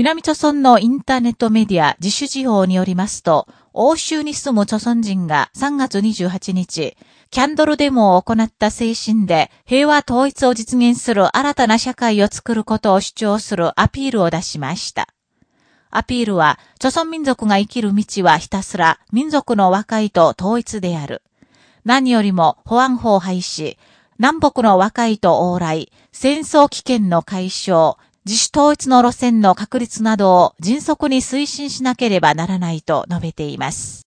南朝村のインターネットメディア自主事報によりますと、欧州に住む朝村人が3月28日、キャンドルデモを行った精神で平和統一を実現する新たな社会を作ることを主張するアピールを出しました。アピールは、朝村民族が生きる道はひたすら民族の和解と統一である。何よりも保安法廃止、南北の和解と往来、戦争危険の解消、自主統一の路線の確立などを迅速に推進しなければならないと述べています。